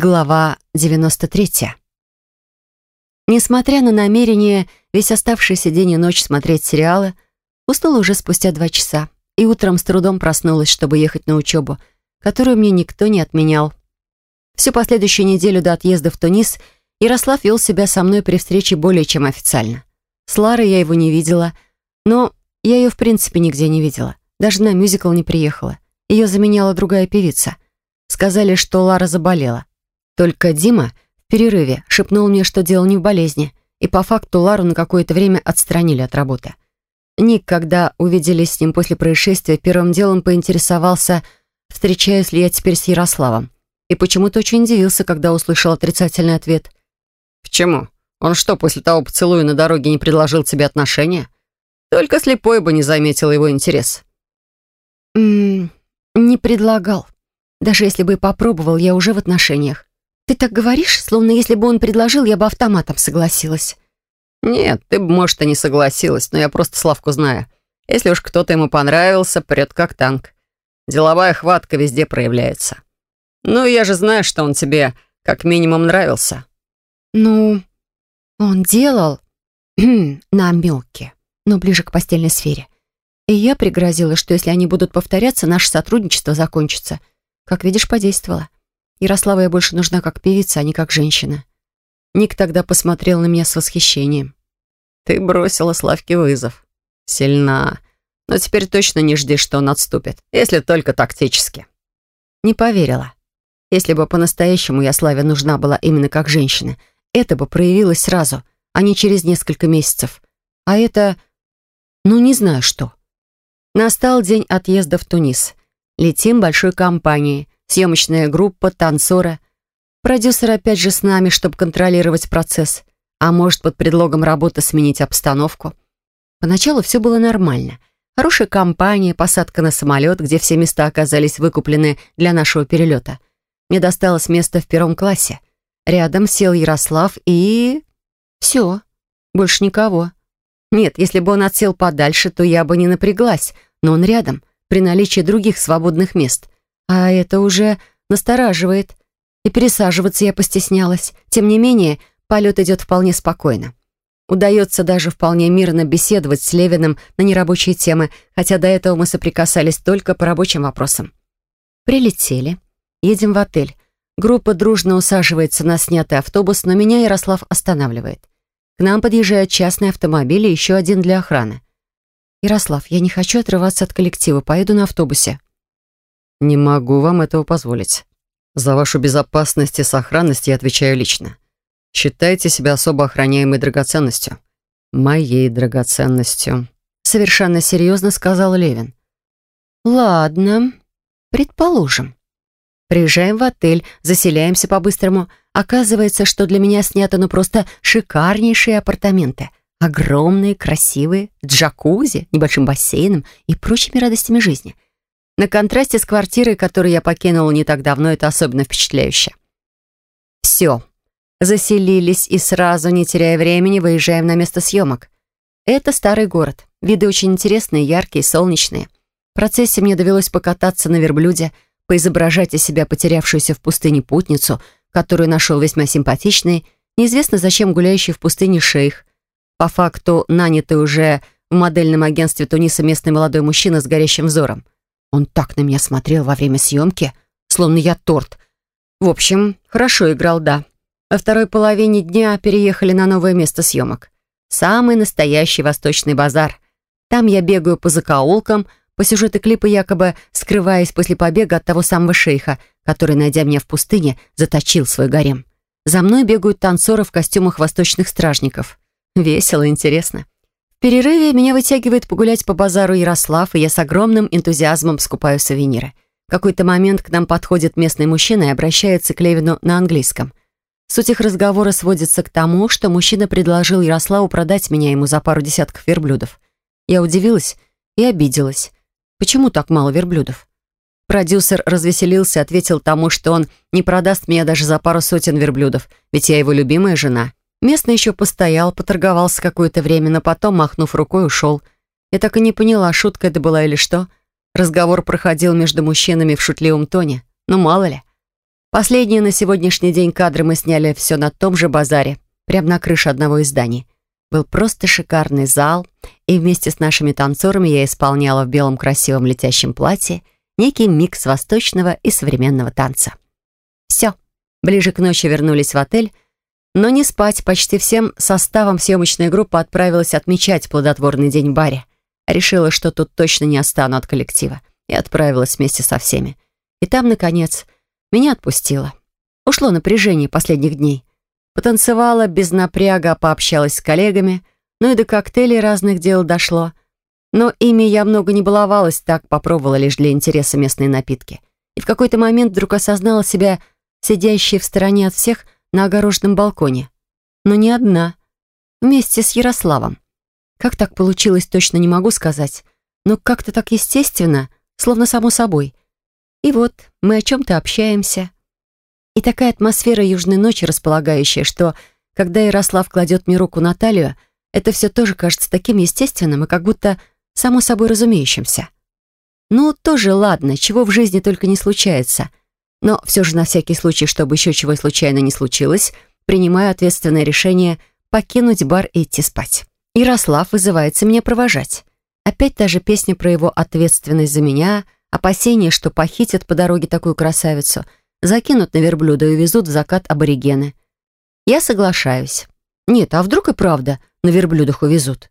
Глава 93. Несмотря на намерение весь оставшийся день и ночь смотреть сериалы, уснула уже спустя два часа и утром с трудом проснулась, чтобы ехать на учебу, которую мне никто не отменял. Всю последующую неделю до отъезда в Тунис Ярослав вел себя со мной при встрече более чем официально. С Ларой я его не видела, но я ее в принципе нигде не видела. Даже на мюзикл не приехала. Ее заменяла другая певица. Сказали, что Лара заболела. Только Дима в перерыве шепнул мне, что дело не в болезни, и по факту Лару на какое-то время отстранили от работы. Ник, когда увиделись с ним после происшествия, первым делом поинтересовался, встречаюсь ли я теперь с Ярославом. И почему-то очень удивился, когда услышал отрицательный ответ. «Почему? Он что, после того поцелуя на дороге не предложил тебе отношения? Только слепой бы не заметил его интерес». «Ммм, не предлагал. Даже если бы и попробовал, я уже в отношениях. «Ты так говоришь, словно если бы он предложил, я бы автоматом согласилась». «Нет, ты бы, может, и не согласилась, но я просто Славку знаю. Если уж кто-то ему понравился, прет как танк. Деловая хватка везде проявляется. Ну, я же знаю, что он тебе как минимум нравился». «Ну, он делал намеки, но ближе к постельной сфере. И я пригрозила, что если они будут повторяться, наше сотрудничество закончится. Как видишь, подействовало. Ярослава я больше нужна как певица, а не как женщина. Ник тогда посмотрел на меня с восхищением. «Ты бросила Славке вызов. Сильна. Но теперь точно не жди, что он отступит, если только тактически». Не поверила. Если бы по-настоящему я Славе нужна была именно как женщина, это бы проявилось сразу, а не через несколько месяцев. А это... ну, не знаю что. Настал день отъезда в Тунис. Летим большой компанией. Съемочная группа, танцоры. Продюсер опять же с нами, чтобы контролировать процесс. А может, под предлогом работы сменить обстановку. Поначалу все было нормально. Хорошая компания, посадка на самолет, где все места оказались выкуплены для нашего перелета. Мне досталось место в первом классе. Рядом сел Ярослав и... Все. Больше никого. Нет, если бы он отсел подальше, то я бы не напряглась, но он рядом, при наличии других свободных мест. А это уже настораживает. И пересаживаться я постеснялась. Тем не менее, полет идет вполне спокойно. Удается даже вполне мирно беседовать с Левиным на нерабочие темы, хотя до этого мы соприкасались только по рабочим вопросам. Прилетели. Едем в отель. Группа дружно усаживается на снятый автобус, но меня Ярослав останавливает. К нам подъезжает частный автомобиль и еще один для охраны. «Ярослав, я не хочу отрываться от коллектива, поеду на автобусе». «Не могу вам этого позволить. За вашу безопасность и сохранность я отвечаю лично. Считайте себя особо охраняемой драгоценностью. Моей драгоценностью», — совершенно серьезно сказал Левин. «Ладно, предположим. Приезжаем в отель, заселяемся по-быстрому. Оказывается, что для меня снято ну просто шикарнейшие апартаменты. Огромные, красивые, джакузи, небольшим бассейном и прочими радостями жизни — на контрасте с квартирой, которую я покинула не так давно, это особенно впечатляюще. Все. Заселились и сразу, не теряя времени, выезжаем на место съемок. Это старый город. Виды очень интересные, яркие, солнечные. В процессе мне довелось покататься на верблюде, поизображать из себя потерявшуюся в пустыне путницу, которую нашел весьма симпатичный, неизвестно зачем гуляющий в пустыне шейх. По факту нанятый уже в модельном агентстве Туниса местный молодой мужчина с горящим взором. Он так на меня смотрел во время съемки, словно я торт. В общем, хорошо играл, да. Во второй половине дня переехали на новое место съемок. Самый настоящий восточный базар. Там я бегаю по закоулкам, по сюжету клипа якобы скрываясь после побега от того самого шейха, который, найдя меня в пустыне, заточил свой гарем. За мной бегают танцоры в костюмах восточных стражников. Весело, интересно. Перерыве меня вытягивает погулять по базару Ярослав, и я с огромным энтузиазмом скупаю сувениры. В какой-то момент к нам подходит местный мужчина и обращается к Левину на английском. Суть их разговора сводится к тому, что мужчина предложил Ярославу продать меня ему за пару десятков верблюдов. Я удивилась и обиделась. Почему так мало верблюдов? Продюсер развеселился, ответил тому, что он не продаст меня даже за пару сотен верблюдов, ведь я его любимая жена. Местный еще постоял, поторговался какое-то время, но потом, махнув рукой, ушел. Я так и не поняла, шутка это была или что. Разговор проходил между мужчинами в шутливом тоне. Ну, мало ли. Последние на сегодняшний день кадры мы сняли все на том же базаре, прямо на крыше одного из зданий. Был просто шикарный зал, и вместе с нашими танцорами я исполняла в белом красивом летящем платье некий микс восточного и современного танца. Все. Ближе к ночи вернулись в отель, но не спать. Почти всем составом съемочной группы отправилась отмечать плодотворный день баре. Решила, что тут точно не остану от коллектива, и отправилась вместе со всеми. И там, наконец, меня отпустило. Ушло напряжение последних дней. Потанцевала без напряга, пообщалась с коллегами, ну и до коктейлей разных дел дошло. Но ими я много не баловалась, так попробовала лишь для интереса местные напитки. И в какой-то момент вдруг осознала себя сидящей в стороне от всех на огороженном балконе. Но не одна. Вместе с Ярославом. Как так получилось, точно не могу сказать. Но как-то так естественно, словно само собой. И вот мы о чем-то общаемся. И такая атмосфера южной ночи располагающая, что, когда Ярослав кладет мне руку на талию, это все тоже кажется таким естественным и как будто само собой разумеющимся. Ну, тоже ладно, чего в жизни только не случается. Но все же на всякий случай, чтобы еще чего случайно не случилось, принимаю ответственное решение покинуть бар и идти спать. Ярослав вызывается меня провожать. Опять та же песня про его ответственность за меня — Опасение, что похитят по дороге такую красавицу, закинут на верблюда и увезут в закат аборигены. Я соглашаюсь. Нет, а вдруг и правда на верблюдах увезут?